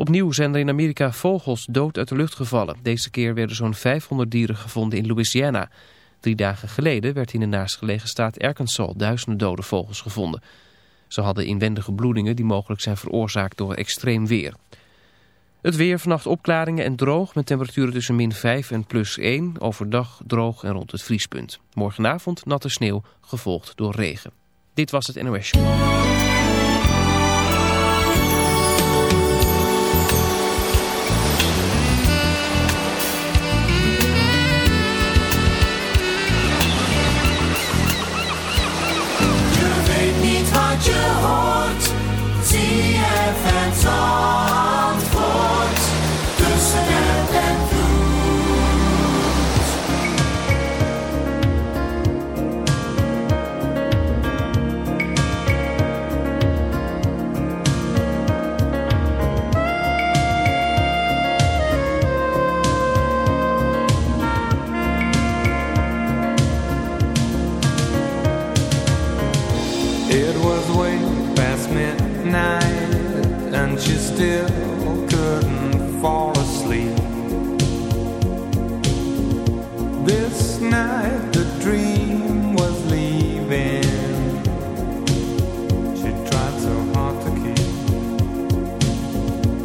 Opnieuw zijn er in Amerika vogels dood uit de lucht gevallen. Deze keer werden zo'n 500 dieren gevonden in Louisiana. Drie dagen geleden werd in de naastgelegen staat Arkansas duizenden dode vogels gevonden. Ze hadden inwendige bloedingen die mogelijk zijn veroorzaakt door extreem weer. Het weer vannacht opklaringen en droog met temperaturen tussen min 5 en plus 1. Overdag droog en rond het vriespunt. Morgenavond natte sneeuw, gevolgd door regen. Dit was het NOS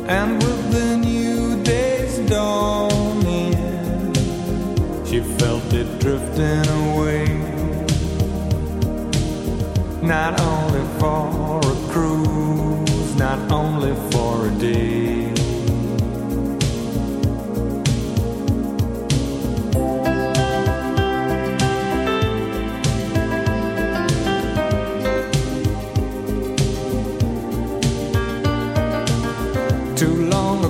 And with the new day's dawning, she felt it drifting away. Not only for a cruise.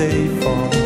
they fall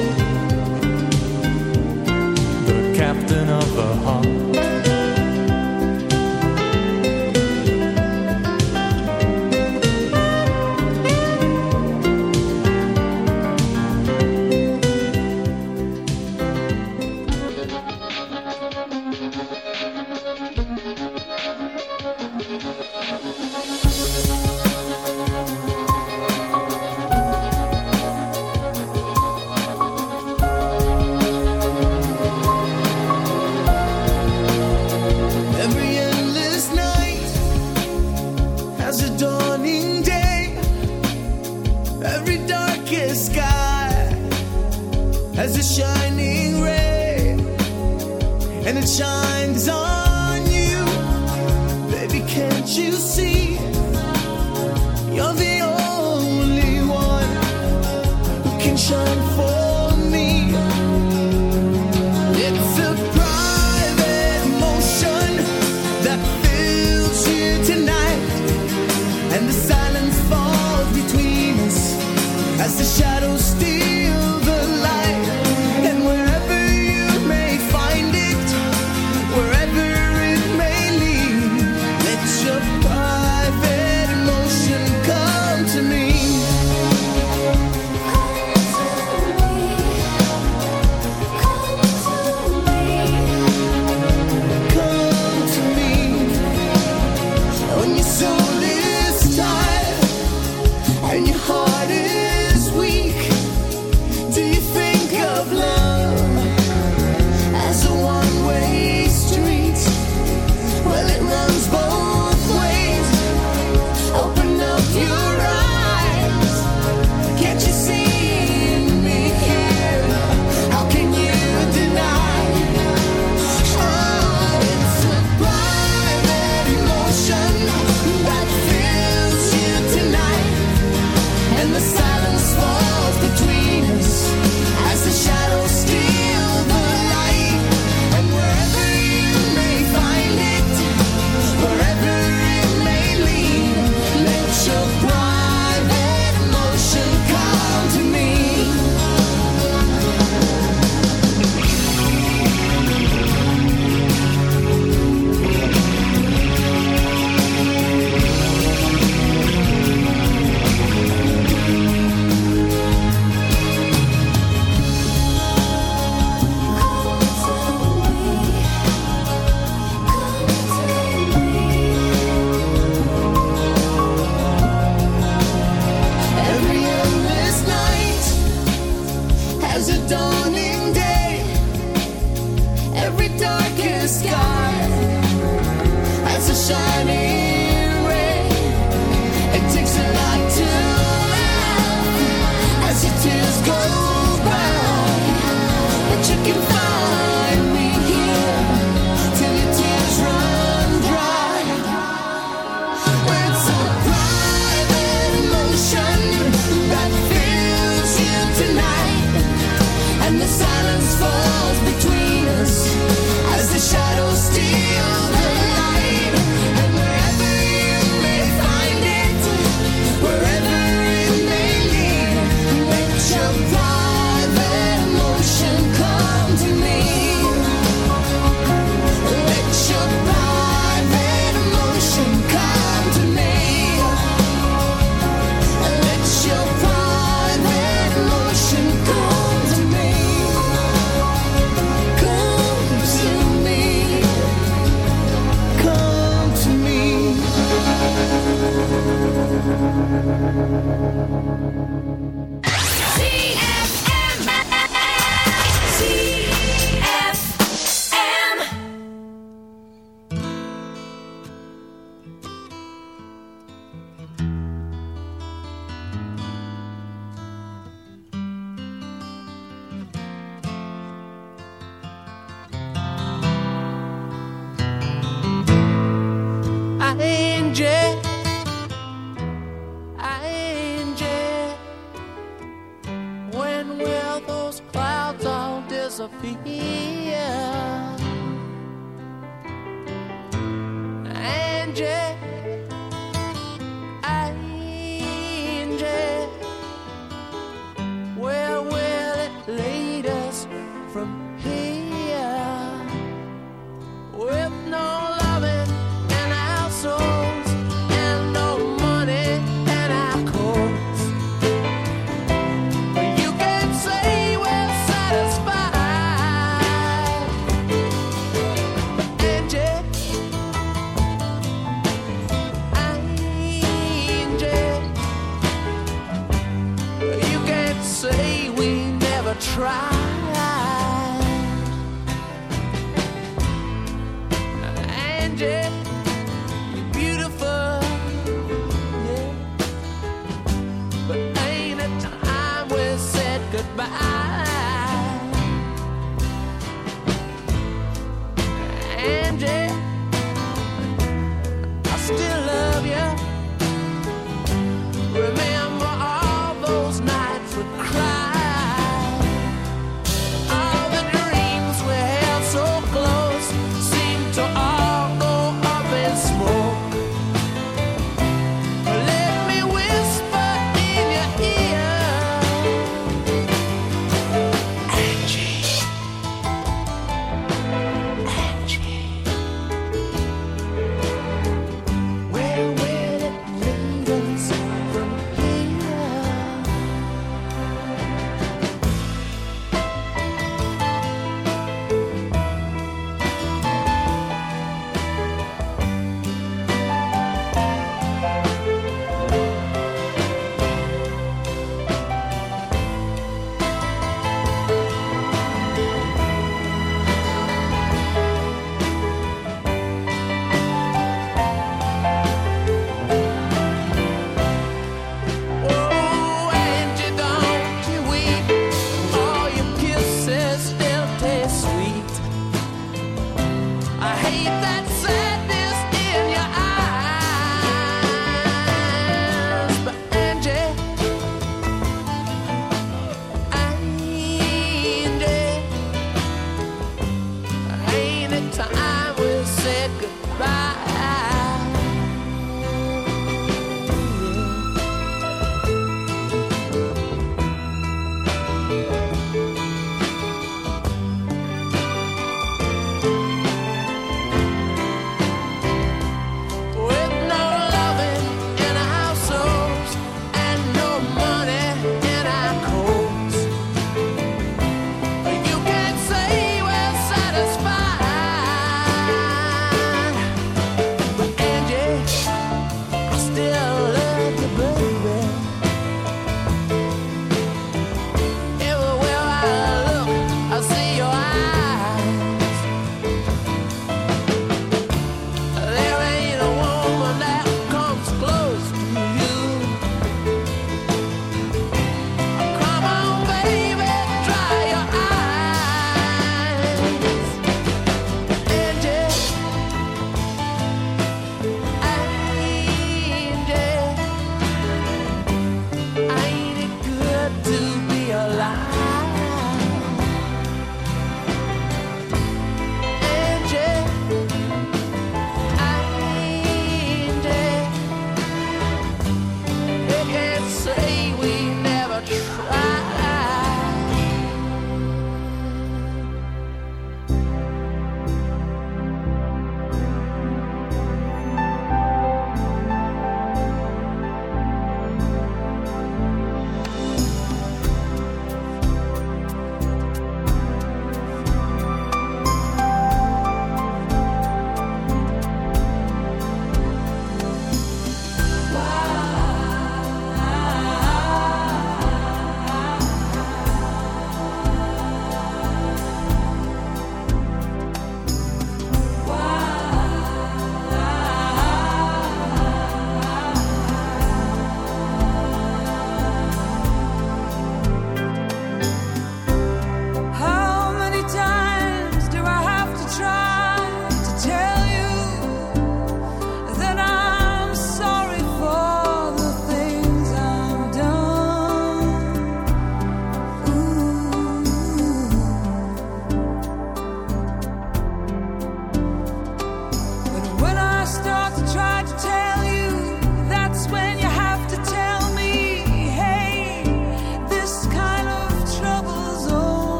every darkest sky has a shining ray, and it shines on you. Baby, can't you see? You're the only one who can shine for.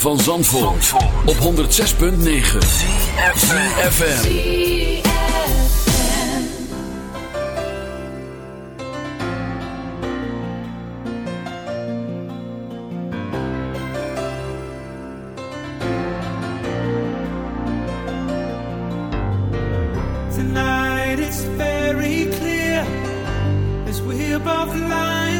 van Zandvoort, Zandvoort. op 106.9 CFFM Tonight it's very clear As we're the line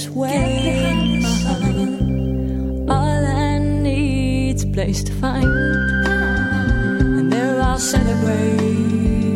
this way. All I need's place to find, and there I'll celebrate.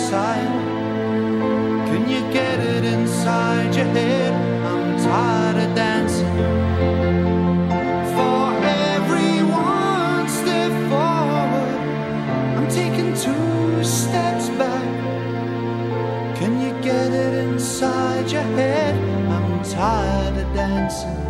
Step to the side. Can you get it inside your head? I'm tired of dancing. For everyone step forward, I'm taking two steps back. Can you get it inside your head? I'm tired of dancing.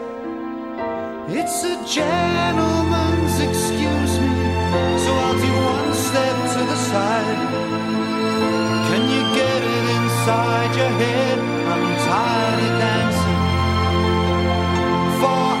It's a gentleman's excuse me, so I'll do one step to the side. Can you get it inside your head? I'm tired of dancing. For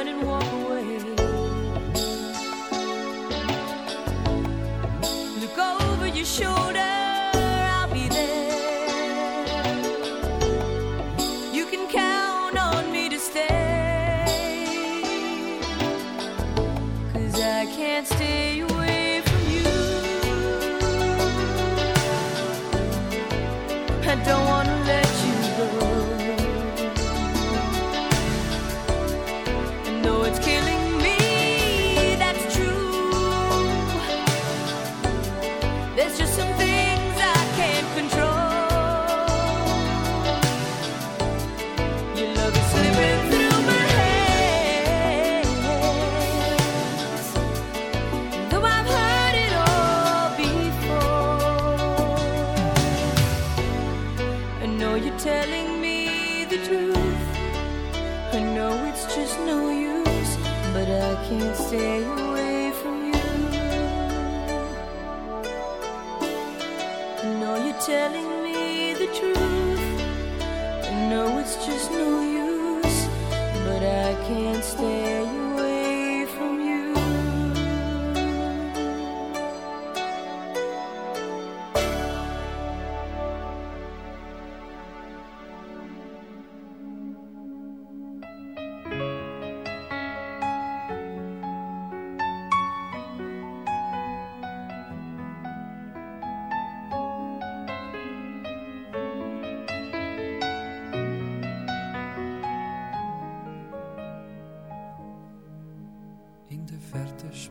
can't stay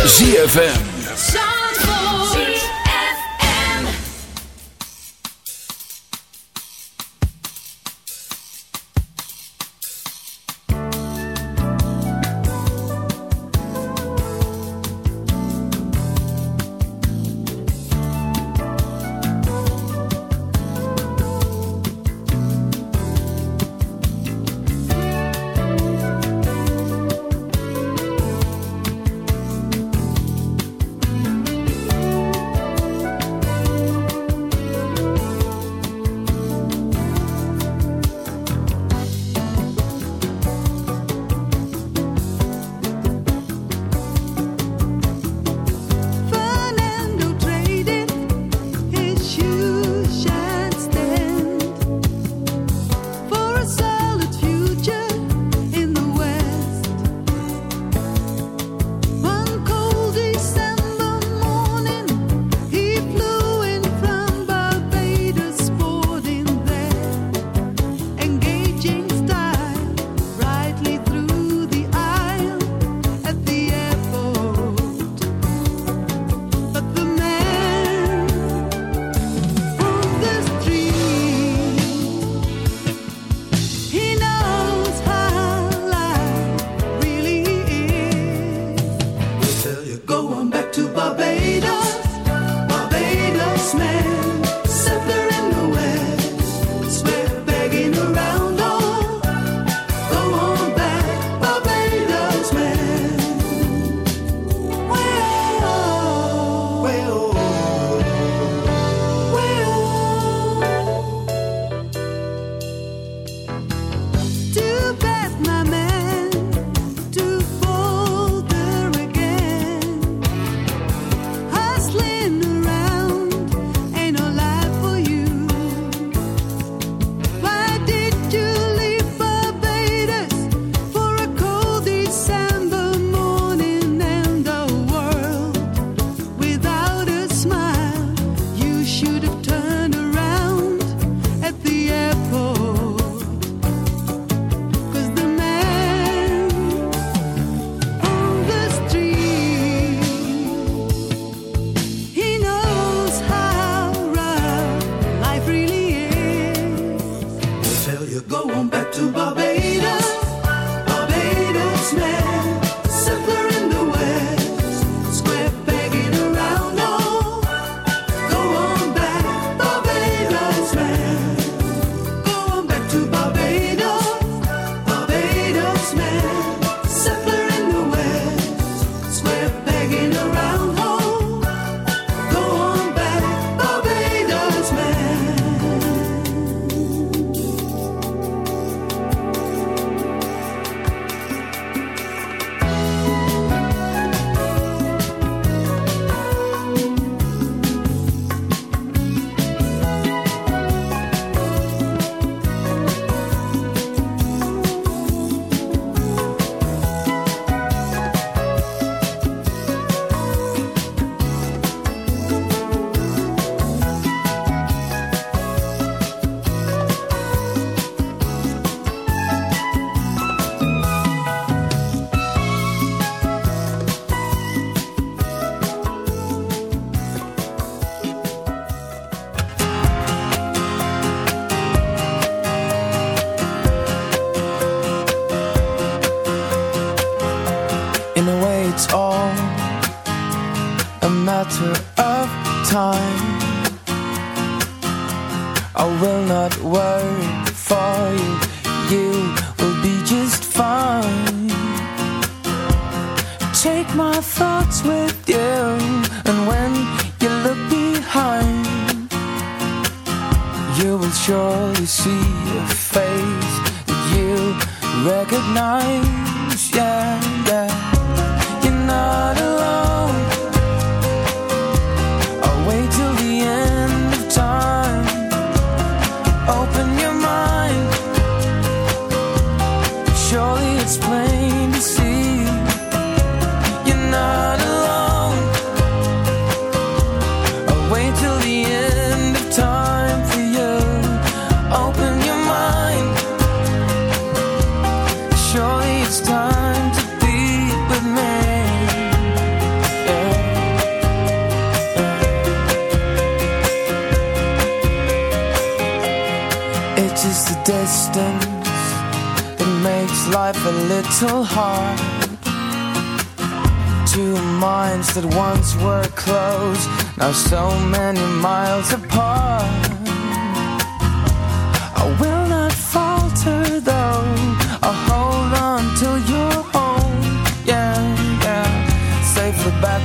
ZFM.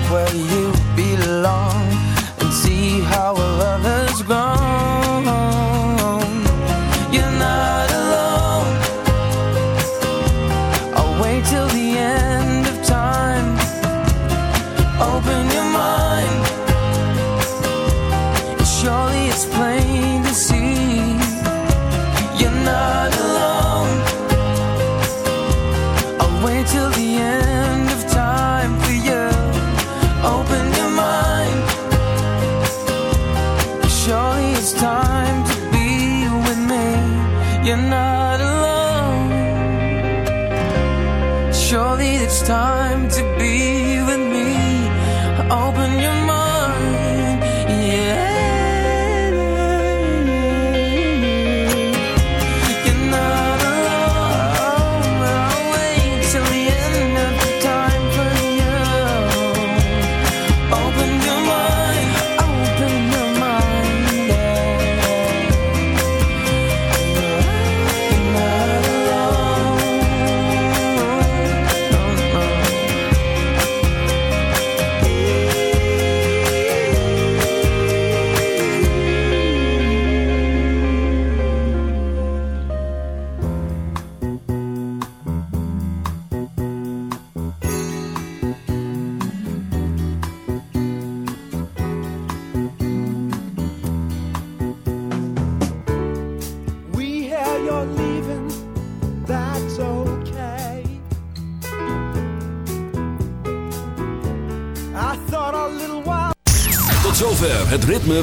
Where you belong.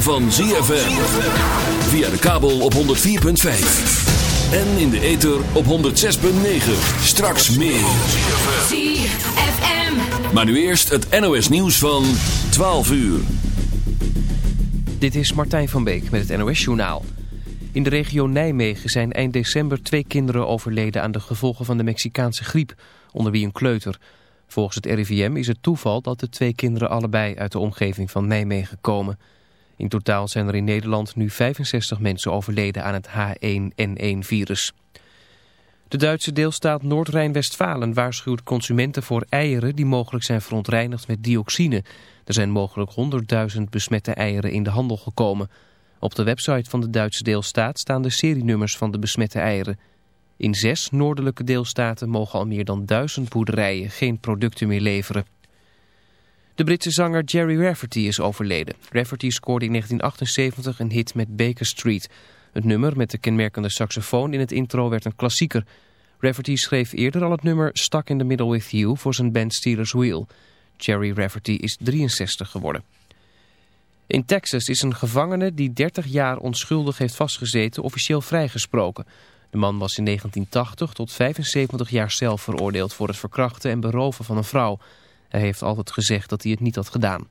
Van ZFM. Via de kabel op 104.5. En in de ether op 106.9. Straks meer. ZFM. Maar nu eerst het NOS nieuws van 12 uur. Dit is Martijn van Beek met het NOS-journaal. In de regio Nijmegen zijn eind december twee kinderen overleden aan de gevolgen van de Mexicaanse griep, onder wie een kleuter. Volgens het RIVM is het toeval dat de twee kinderen allebei uit de omgeving van Nijmegen komen. In totaal zijn er in Nederland nu 65 mensen overleden aan het H1N1-virus. De Duitse deelstaat Noord-Rijn-Westfalen waarschuwt consumenten voor eieren die mogelijk zijn verontreinigd met dioxine. Er zijn mogelijk 100.000 besmette eieren in de handel gekomen. Op de website van de Duitse deelstaat staan de serienummers van de besmette eieren. In zes noordelijke deelstaten mogen al meer dan duizend boerderijen geen producten meer leveren. De Britse zanger Jerry Rafferty is overleden. Rafferty scoorde in 1978 een hit met Baker Street. Het nummer met de kenmerkende saxofoon in het intro werd een klassieker. Rafferty schreef eerder al het nummer Stuck in the Middle with You voor zijn band Steelers Wheel. Jerry Rafferty is 63 geworden. In Texas is een gevangene die 30 jaar onschuldig heeft vastgezeten officieel vrijgesproken. De man was in 1980 tot 75 jaar cel veroordeeld voor het verkrachten en beroven van een vrouw. Hij heeft altijd gezegd dat hij het niet had gedaan.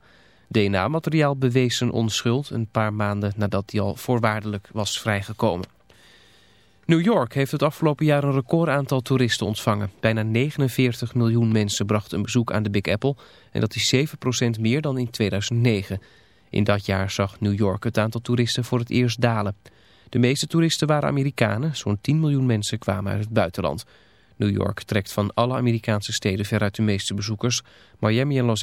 DNA-materiaal bewees zijn onschuld een paar maanden nadat hij al voorwaardelijk was vrijgekomen. New York heeft het afgelopen jaar een record aantal toeristen ontvangen. Bijna 49 miljoen mensen brachten een bezoek aan de Big Apple en dat is 7% meer dan in 2009. In dat jaar zag New York het aantal toeristen voor het eerst dalen. De meeste toeristen waren Amerikanen, zo'n 10 miljoen mensen kwamen uit het buitenland. New York trekt van alle Amerikaanse steden veruit de meeste bezoekers. Miami en Los Angeles